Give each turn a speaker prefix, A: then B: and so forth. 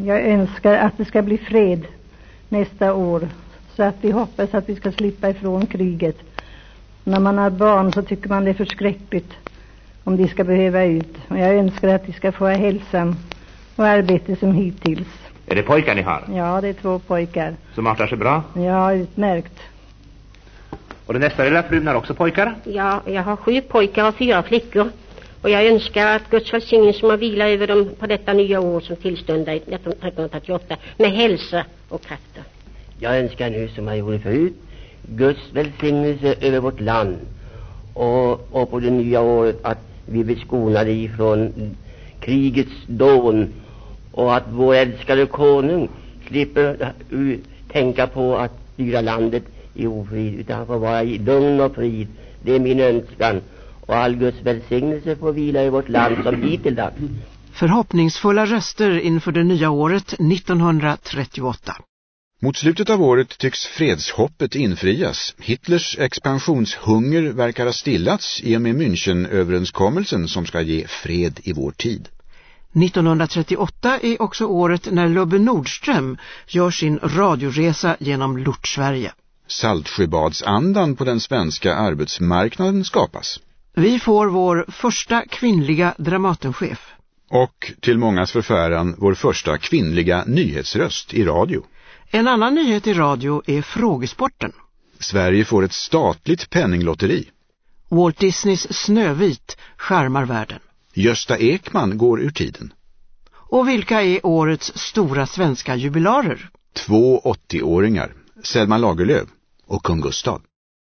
A: Jag önskar att det ska bli fred nästa år så att vi hoppas att vi ska slippa ifrån kriget. När man har barn så tycker man det är förskräckligt om de ska behöva ut. Och jag önskar att de ska få hälsan och arbete som hittills.
B: Är det pojkar ni har?
A: Ja, det är två pojkar.
B: Som artar sig bra?
A: Ja, utmärkt.
B: Och den nästa lilla frun har också pojkar?
C: Ja, jag har sju pojkar och fyra flickor. Och jag önskar att Guds välsignelse må vila över dem på detta nya år som tillstundar 1938 med hälsa och krafter.
D: Jag önskar nu som jag gjorde förut Guds välsignelse över vårt land och, och på det nya året att vi blir skonade ifrån krigets dån och att vår älskade konung slipper uh, tänka på att styra landet i ofrid utan får vara i lugn och frid. Det är min önskan och all Guds välsignelse får vila i vårt land som hittills.
E: Förhoppningsfulla röster inför det nya året 1938.
F: Mot slutet av året tycks fredshoppet infrias. Hitlers expansionshunger verkar ha stillats i och med Münchenöverenskommelsen som ska ge fred i vår tid.
E: 1938 är också året när Lubbe Nordström gör sin radioresa genom Lortsverige.
F: Saltsjöbadsandan på den svenska arbetsmarknaden skapas.
E: Vi får vår första kvinnliga Dramatenchef.
F: Och till mångas förfäran vår första kvinnliga nyhetsröst i radio.
E: En annan nyhet i radio är frågesporten.
F: Sverige får ett statligt penninglotteri.
E: Walt Disneys Snövit skärmar världen.
F: Gösta Ekman går ur tiden.
E: Och vilka är årets stora svenska jubilarer?
F: Två 80-åringar, Selma Lagerlöf och kung Gustav.